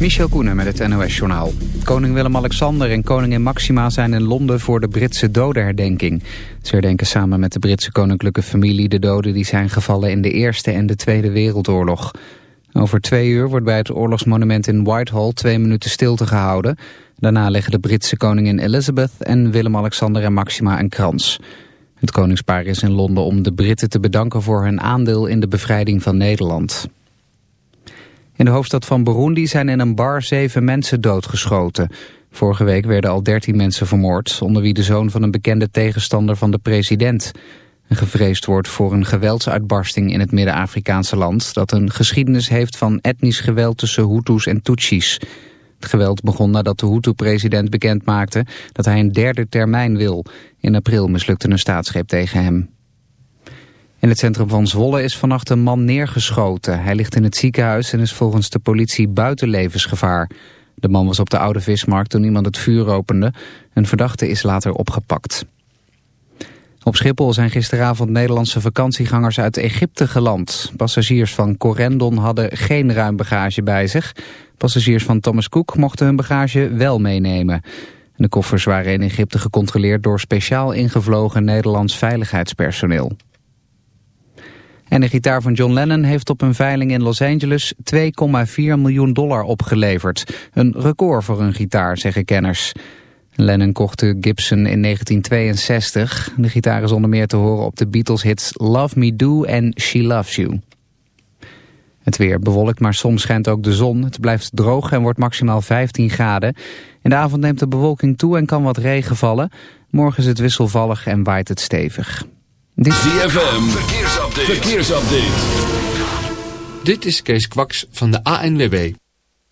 Michel Koenen met het NOS-journaal. Koning Willem-Alexander en koningin Maxima zijn in Londen voor de Britse dodenherdenking. Ze herdenken samen met de Britse koninklijke familie de doden die zijn gevallen in de Eerste en de Tweede Wereldoorlog. Over twee uur wordt bij het oorlogsmonument in Whitehall twee minuten stilte gehouden. Daarna leggen de Britse koningin Elizabeth en Willem-Alexander en Maxima een krans. Het koningspaar is in Londen om de Britten te bedanken voor hun aandeel in de bevrijding van Nederland. In de hoofdstad van Burundi zijn in een bar zeven mensen doodgeschoten. Vorige week werden al dertien mensen vermoord, onder wie de zoon van een bekende tegenstander van de president. Een gevreesd wordt voor een geweldsuitbarsting in het Midden-Afrikaanse land... dat een geschiedenis heeft van etnisch geweld tussen Hutus en Tutsis. Het geweld begon nadat de Hutu-president bekendmaakte dat hij een derde termijn wil. In april mislukte een staatsgreep tegen hem. In het centrum van Zwolle is vannacht een man neergeschoten. Hij ligt in het ziekenhuis en is volgens de politie buiten levensgevaar. De man was op de Oude Vismarkt toen iemand het vuur opende. Een verdachte is later opgepakt. Op Schiphol zijn gisteravond Nederlandse vakantiegangers uit Egypte geland. Passagiers van Corendon hadden geen ruim bagage bij zich. Passagiers van Thomas Cook mochten hun bagage wel meenemen. De koffers waren in Egypte gecontroleerd door speciaal ingevlogen Nederlands veiligheidspersoneel. En de gitaar van John Lennon heeft op een veiling in Los Angeles 2,4 miljoen dollar opgeleverd. Een record voor een gitaar, zeggen kenners. Lennon kocht de Gibson in 1962. De gitaar is onder meer te horen op de Beatles-hits Love Me Do en She Loves You. Het weer bewolkt, maar soms schijnt ook de zon. Het blijft droog en wordt maximaal 15 graden. In de avond neemt de bewolking toe en kan wat regen vallen. Morgen is het wisselvallig en waait het stevig. Dit... ZFM, verkeersupdate. verkeersupdate. Dit is Kees Kwaks van de ANWB.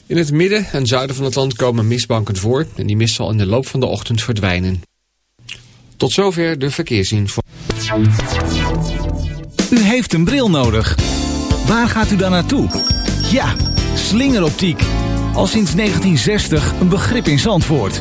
In het midden en zuiden van het land komen mistbanken voor... en die mist zal in de loop van de ochtend verdwijnen. Tot zover de verkeersinformatie. U heeft een bril nodig. Waar gaat u dan naartoe? Ja, slingeroptiek. Al sinds 1960 een begrip in Zandvoort.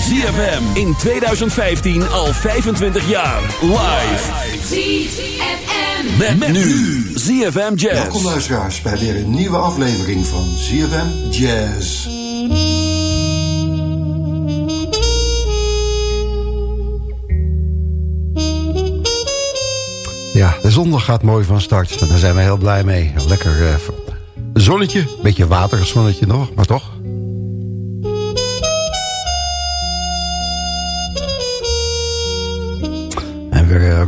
ZFM in 2015 al 25 jaar. Live. ZFM. Met, met nu. ZFM Jazz. Welkom luisteraars bij weer een nieuwe aflevering van ZFM Jazz. Ja, de zondag gaat mooi van start. Daar zijn we heel blij mee. Lekker uh, zonnetje. Beetje waterig zonnetje nog, maar toch.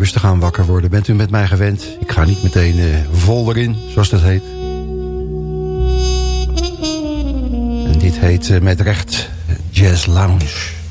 Rustig aan wakker worden. Bent u met mij gewend? Ik ga niet meteen uh, vol erin, zoals dat heet. En dit heet met recht Jazz Lounge.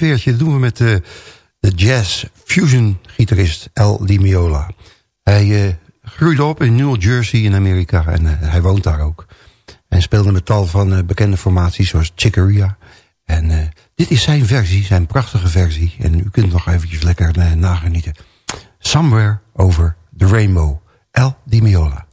Sfeertje. Dat doen we met de, de jazz fusion gitarist El Di Miola. Hij uh, groeide op in New Jersey in Amerika en uh, hij woont daar ook. En speelde met tal van uh, bekende formaties zoals Chicoria. En dit is zijn versie, zijn prachtige versie. En u kunt nog eventjes lekker nagenieten. Somewhere Over the Rainbow. El Di Miola.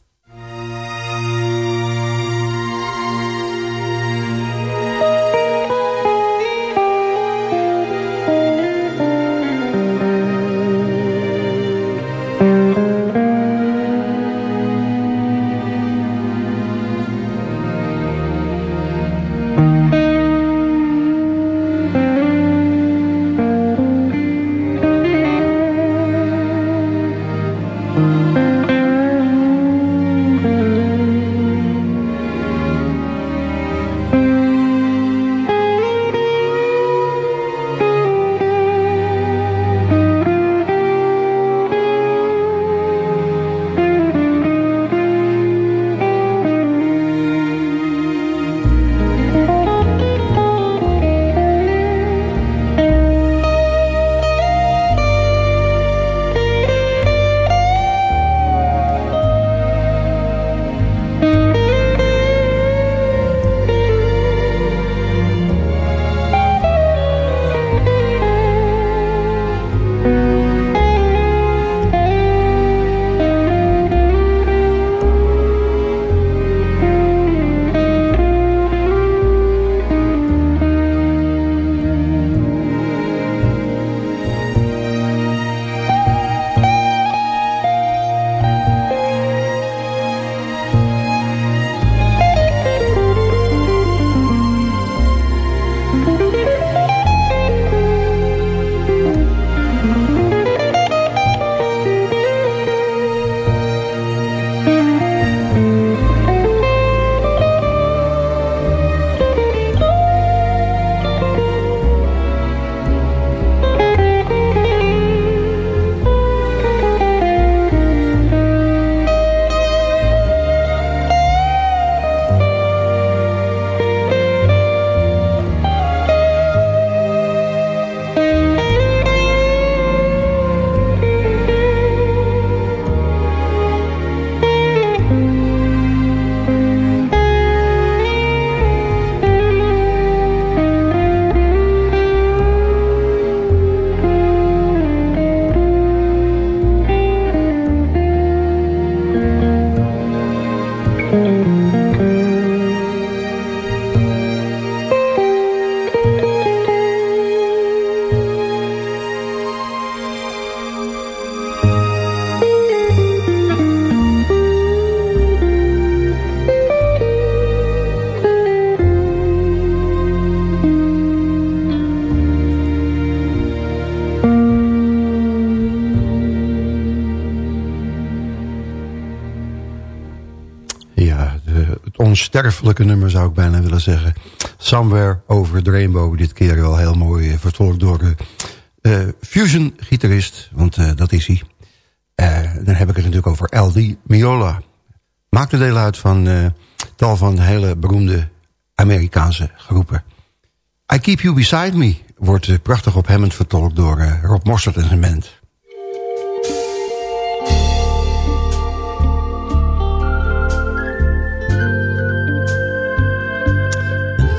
Onsterfelijke nummer zou ik bijna willen zeggen. Somewhere Over the Rainbow. Dit keer wel heel mooi uh, vertolkt door de uh, fusion-gitarist. Want dat is hij. dan heb ik het natuurlijk over LD Miola. Maakte deel uit van tal van hele beroemde Amerikaanse groepen. I Keep You Beside Me wordt prachtig op Hammond vertolkt door Rob Mossert en zijn band.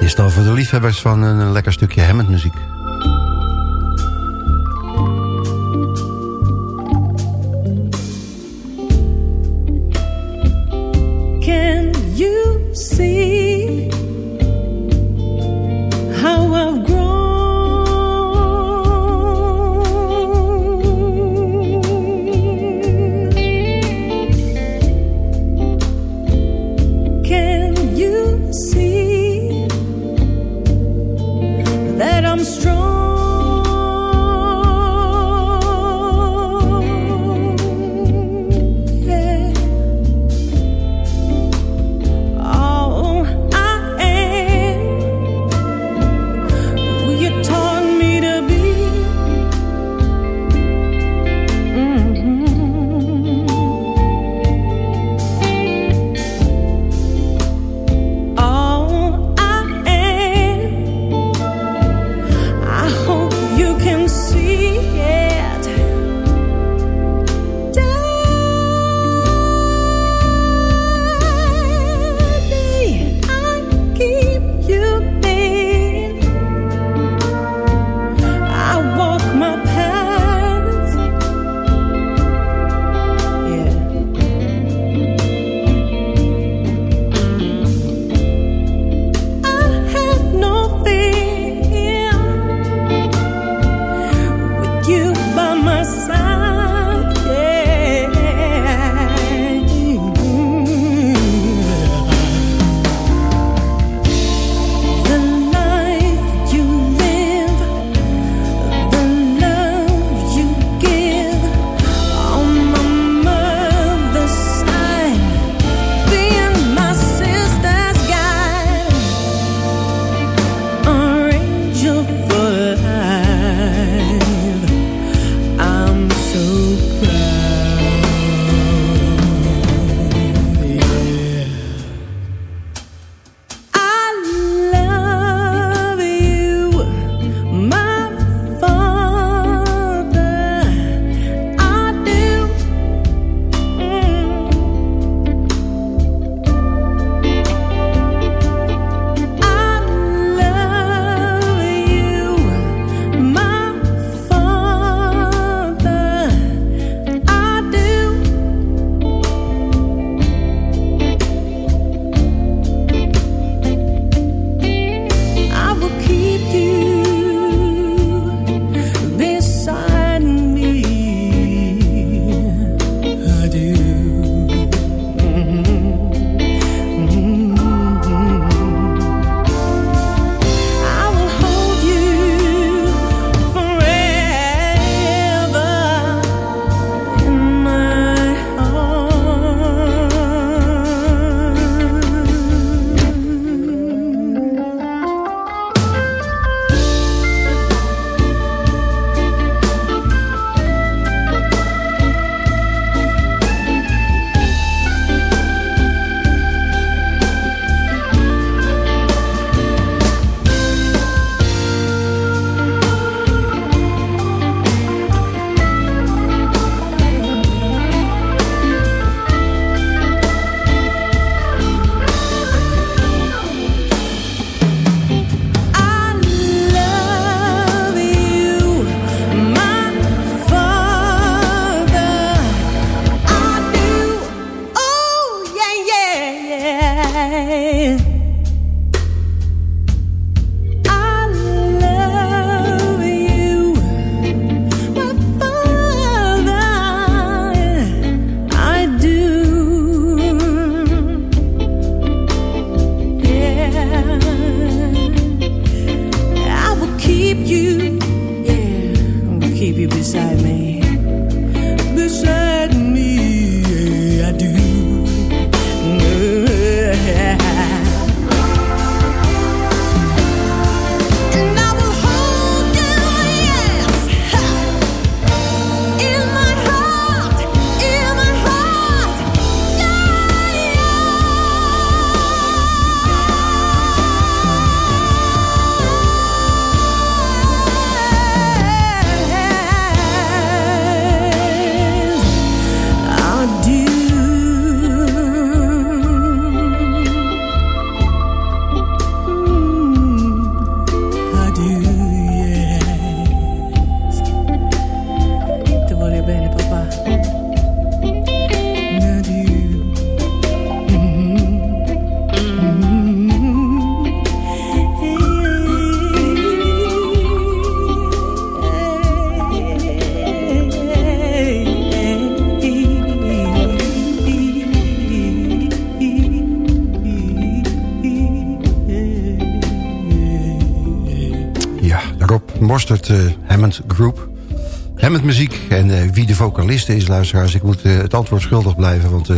Is dan voor de liefhebbers van een lekker stukje Hammond muziek. Can you see Group. Hammond muziek en wie de vocaliste is, luisteraars. Ik moet het antwoord schuldig blijven, want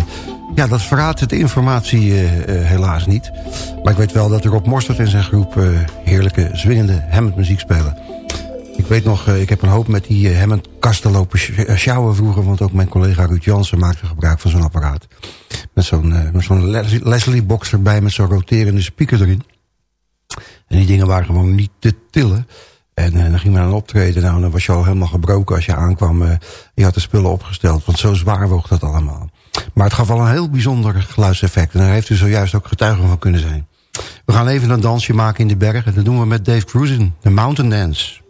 ja, dat verraadt de informatie helaas niet. Maar ik weet wel dat op Mostert en zijn groep heerlijke, zwingende Hammond muziek spelen. Ik weet nog, ik heb een hoop met die Hammond kasten lopen sjouwen vroeger... want ook mijn collega Ruud Jansen maakte gebruik van zo'n apparaat. Met zo'n zo'n Leslie-box erbij met zo'n roterende speaker erin. En die dingen waren gewoon niet te tillen. En uh, dan ging men aan optreden. Nou, dan was je al helemaal gebroken als je aankwam. Uh, je had de spullen opgesteld. Want zo zwaar woog dat allemaal. Maar het gaf wel een heel bijzonder geluidseffect. En daar heeft u zojuist ook getuige van kunnen zijn. We gaan even een dansje maken in de bergen. Dat doen we met Dave Cruisen. De Mountain Dance.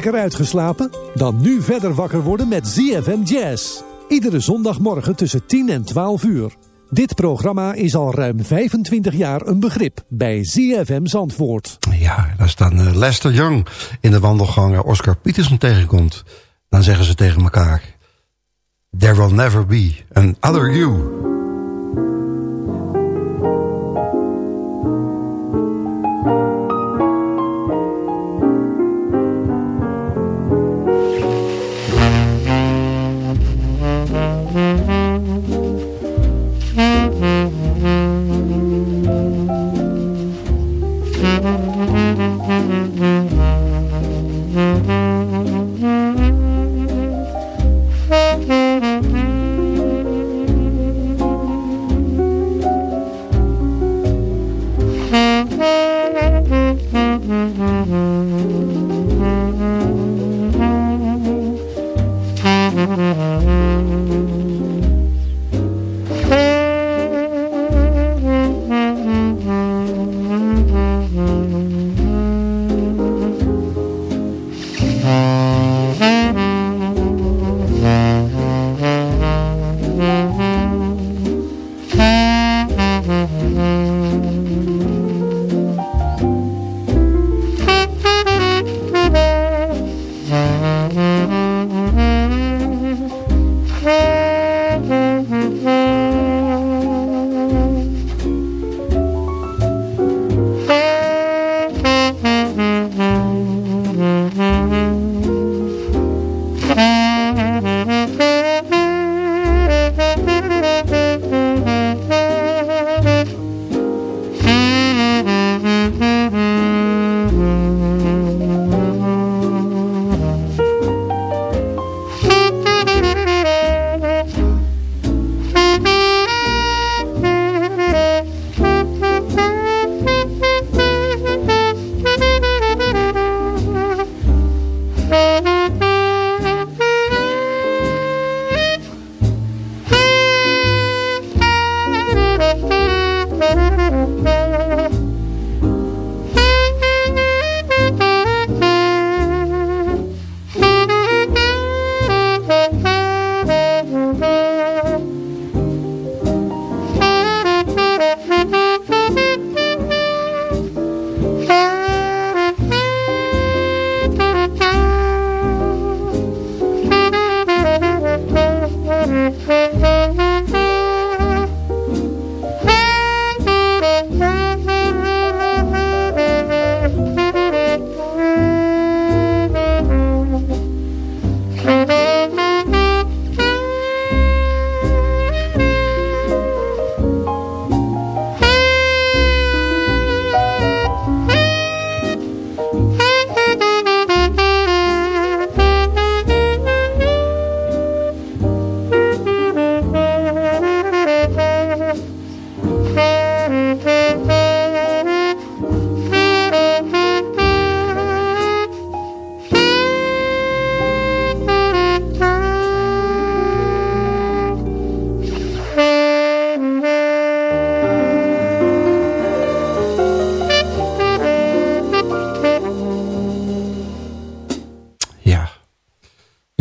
Lekker uitgeslapen? Dan nu verder wakker worden met ZFM Jazz. Iedere zondagmorgen tussen 10 en 12 uur. Dit programma is al ruim 25 jaar een begrip bij ZFM Zandvoort. Ja, als dan uh, Lester Young in de wandelgangen Oscar Peterson tegenkomt... dan zeggen ze tegen elkaar... There will never be an other you...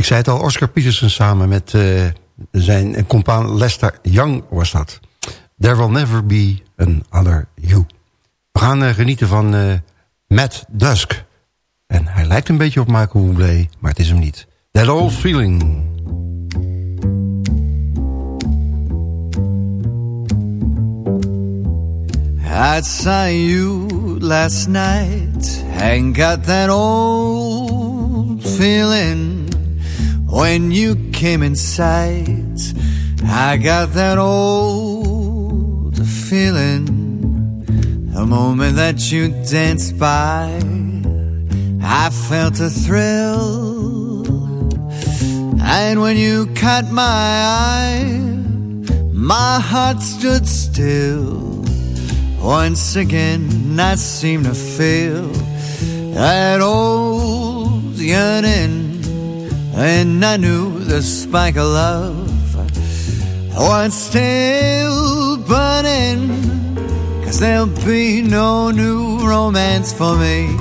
zei het al, Oscar Peterson samen met uh, zijn compaan Lester Young was dat. There will never be an other you. We gaan uh, genieten van uh, Matt Dusk. En hij lijkt een beetje op Michael Bublé, maar het is hem niet. That old feeling. I saw you last night and got that old feeling When you came in sight, I got that old feeling. The moment that you danced by, I felt a thrill. And when you caught my eye, my heart stood still. Once again, I seem to feel that old yearning and I knew the spark of love oh, was still burning. Cause there'll be no new romance for me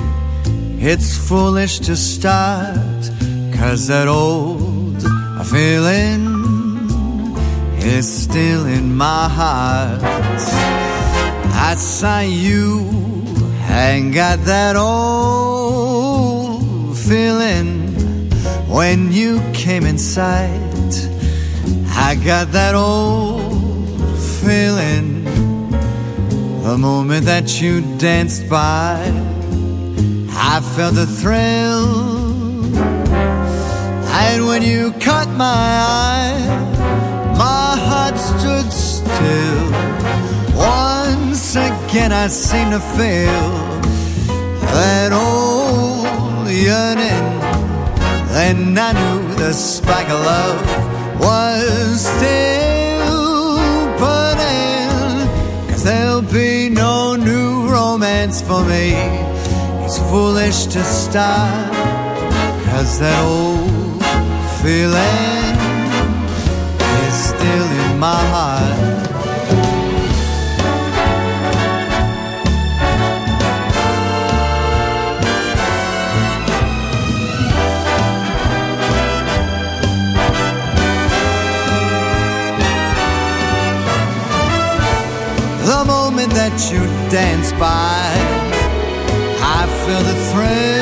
It's foolish to start, cause that old feeling is still in my heart. I saw you and got that old feeling when you came inside. I got that old feeling the moment that you danced by. I felt a thrill. And when you caught my eye, my heart stood still. Once again, I seemed to feel that old yearning. Then I knew the spark of love was still burning. Cause there'll be no new romance for me. It's foolish to start. Cause that old feeling is still in my heart. That you dance by, I feel the thrill.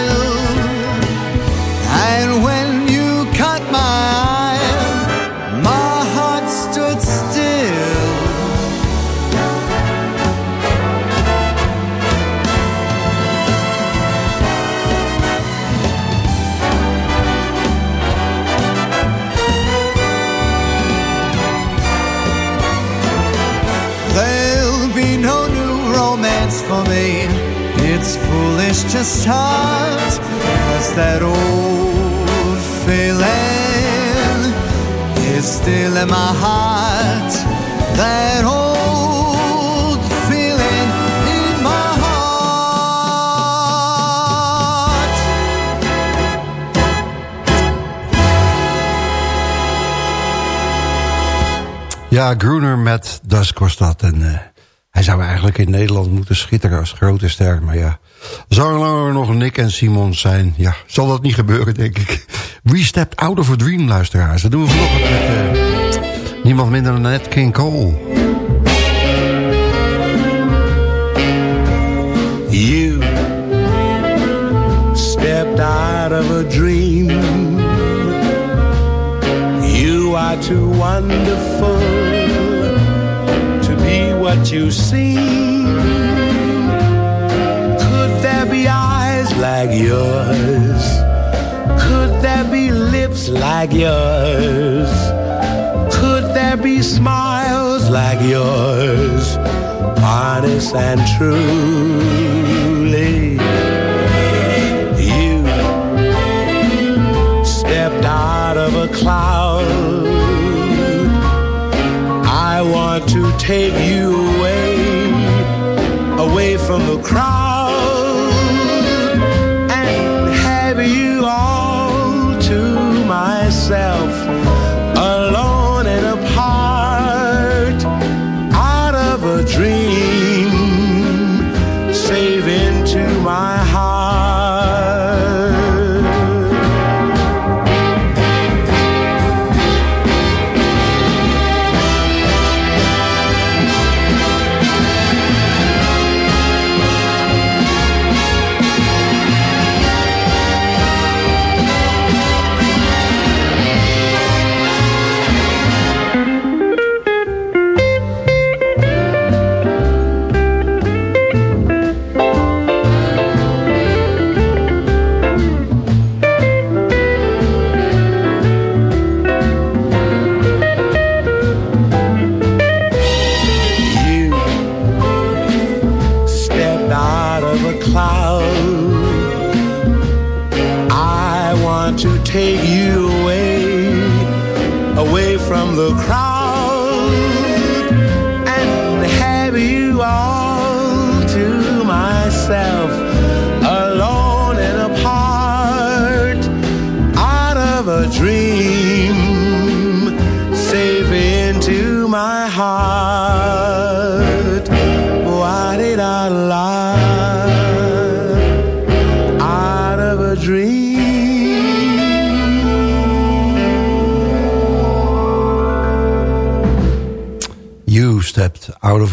In my heart. That old feeling in my heart. Ja, Groener met Das Kostat. En eh, hij zou eigenlijk in Nederland moeten schitteren als grote ster. Maar ja, zolang er nog Nick en Simon zijn... ja, zal dat niet gebeuren, denk ik. We stepped out of a dream, luisteraars. Dat doen we vanochtend met eh, niemand minder dan Nat King Cole. You stepped out of a dream. You are too wonderful to be what you seem. Could there be eyes like yours? Could there be lips like yours? Could there be smiles like yours? Honest and truly, you stepped out of a cloud. I want to take you away, away from the crowd,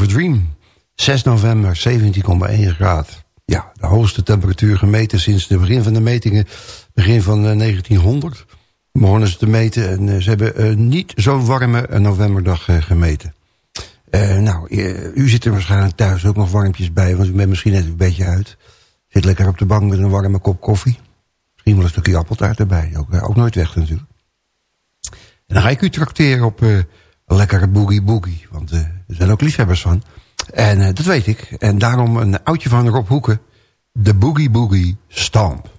Dream. 6 november, 17,1 graad. Ja, de hoogste temperatuur gemeten sinds het begin van de metingen. Begin van 1900 eh, begonnen ze te meten. En eh, ze hebben uh, niet zo'n warme novemberdag gemeten. nou, u zit er waarschijnlijk thuis ook nog warmpjes bij. Want u bent misschien net een beetje uit. Zit lekker op de bank met een warme kop koffie. Misschien wel een stukje appeltaart erbij. Ook, ook nooit weg natuurlijk. En dan ga ik u trakteren op lekkere boogie boogie. Want er zijn ook liefhebbers van. En uh, dat weet ik. En daarom een oudje van Rob Hoeken. De Boogie Boogie Stamp.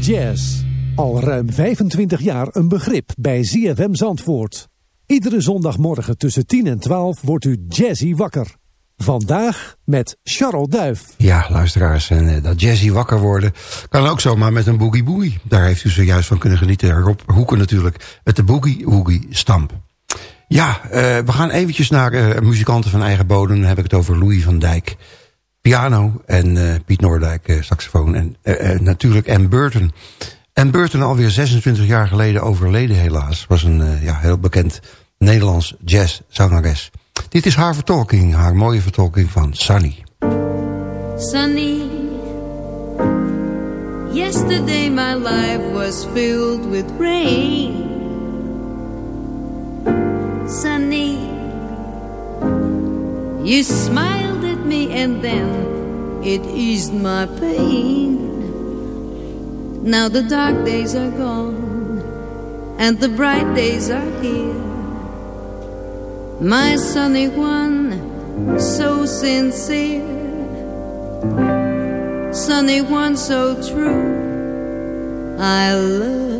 Jazz. Al ruim 25 jaar een begrip bij ZFM Zandvoort. Iedere zondagmorgen tussen 10 en 12 wordt u jazzy wakker. Vandaag met Charles Duif. Ja, luisteraars, en uh, dat jazzy wakker worden kan ook zomaar met een boogie boogie. Daar heeft u zojuist van kunnen genieten. Rob Hoeken natuurlijk, met de boogie woogie stamp. Ja, uh, we gaan eventjes naar uh, muzikanten van eigen bodem. Dan heb ik het over Louis van Dijk piano en uh, Piet Noordijk uh, saxofoon en uh, natuurlijk Anne Burton. Anne Burton alweer 26 jaar geleden overleden helaas. Was een ja, heel bekend Nederlands jazzzangeres. Dit is haar vertolking, haar mooie vertolking van Sunny. Sunny Yesterday my life was filled with rain Sunny You smile me and then it eased my pain. Now the dark days are gone and the bright days are here. My sunny one, so sincere, sunny one, so true. I love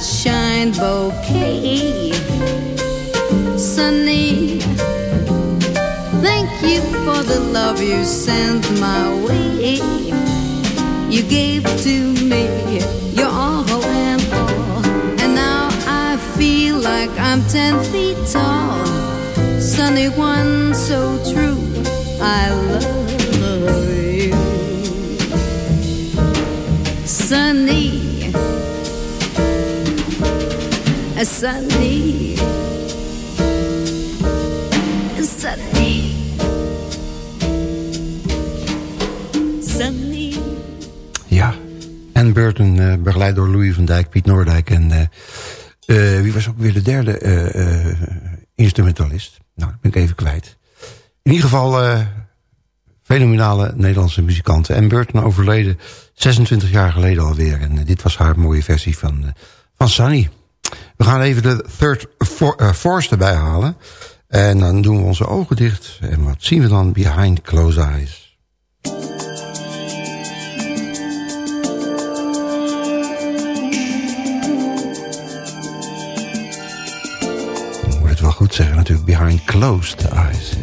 Sunshine bouquet. Sunny, thank you for the love you sent my way. You gave to me your all and all, and now I feel like I'm ten feet tall. Sunny one, so true, I love Ja, en Burton, uh, begeleid door Louis van Dijk, Piet Noordijk en... Uh, uh, wie was ook weer de derde instrumentalist? Nou, dat ben ik even kwijt. In ieder geval fenomenale Nederlandse muzikanten. En Burton overleden 26 jaar geleden alweer. En dit was haar mooie versie van, van Sunny. We gaan even de third eh, force erbij halen. En dan doen we onze ogen dicht. En wat zien we dan behind closed eyes? Ik moet het wel goed zeggen natuurlijk. Behind closed eyes.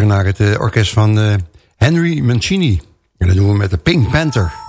Luisteren naar het uh, orkest van uh, Henry Mancini. En dat doen we met de Pink Panther.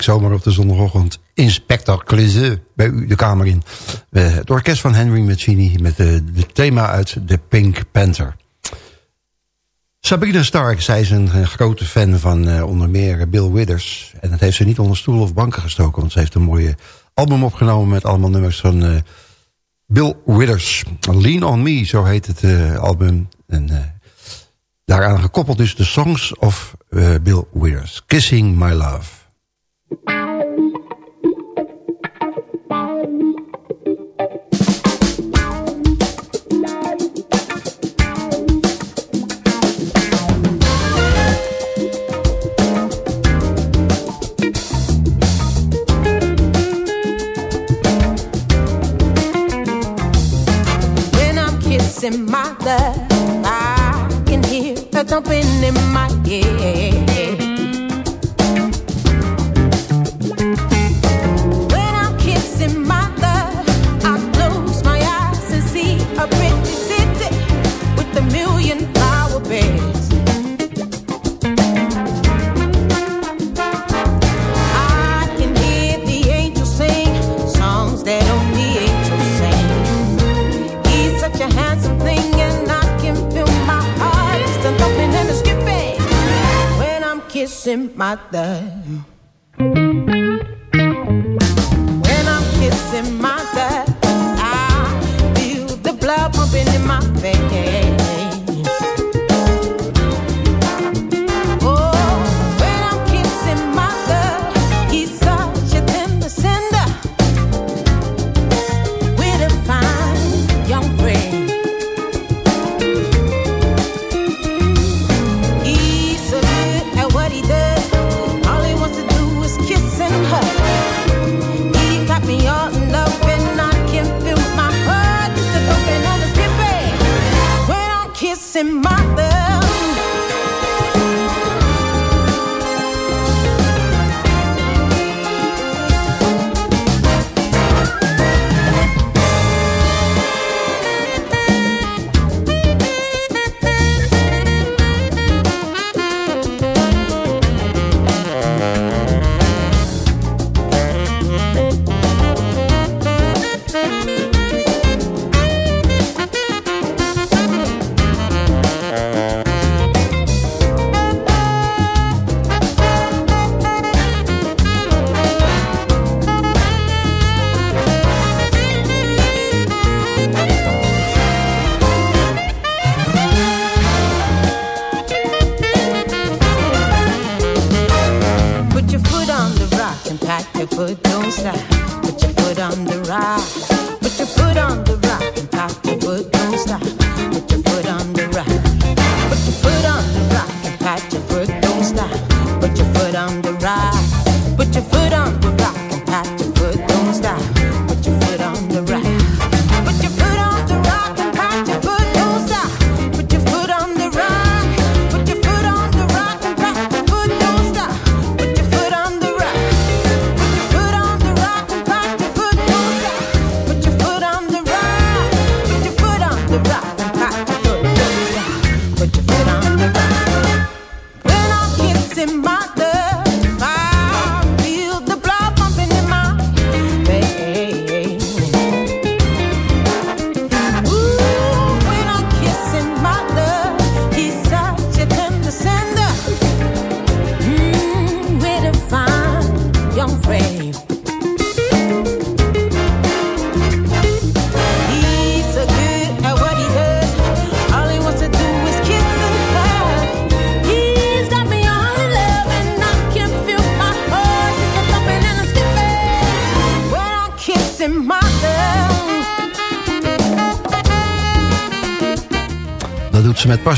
Ik zomaar op de zondagochtend Inspector Clouseau bij u de kamer in. Uh, het orkest van Henry Mancini met het uh, thema uit The Pink Panther. Sabrina Stark, zij is een, grote fan van uh, onder meer Bill Withers. En dat heeft ze niet onder stoelen of banken gestoken... want ze heeft een mooie album opgenomen met allemaal nummers van uh, Bill Withers. Lean On Me, zo heet het uh, album. En daaraan gekoppeld dus de songs of Bill Withers. Kissing My Love. Hear a thumping in my head. My. When I'm kissing my thigh, I feel the blood pumping in my veins.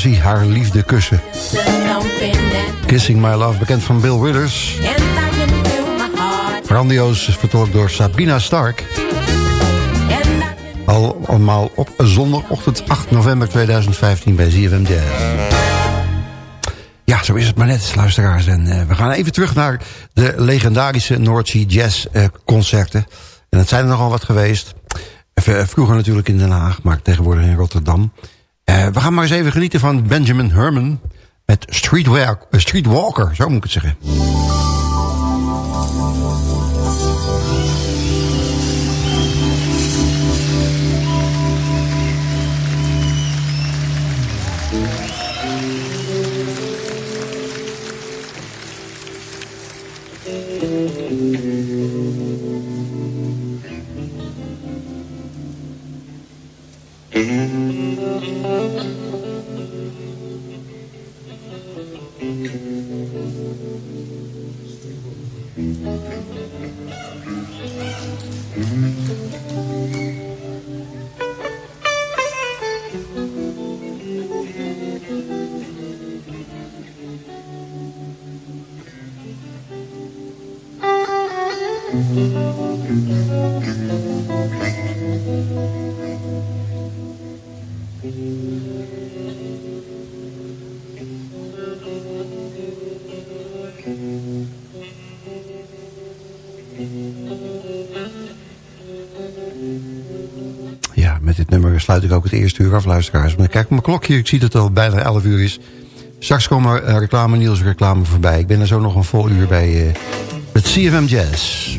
Passie, haar liefde kussen. Kissing My Love, bekend van Bill Withers. Grandioos vertolkt door Sabina Stark. Allemaal op zondagochtend 8 november 2015 bij ZFM. Ja, zo is het maar net, luisteraars. En eh, we gaan even terug naar de legendarische Sea Jazz eh, concerten. En dat zijn er nogal wat geweest. Even, vroeger natuurlijk in Den Haag, maar tegenwoordig in Rotterdam. Eh, we gaan maar eens even genieten van Benjamin Herman... met Streetwalk, eh, Streetwalker, zo moet ik het zeggen. Ja, sluit ik ook het eerste uur af, luisteraars. Maar kijk op mijn klokje, ik zie dat het al bijna 11 uur is. Straks komen uh, reclame, Niels reclame voorbij. Ik ben er zo nog een vol uur bij het CFM Jazz.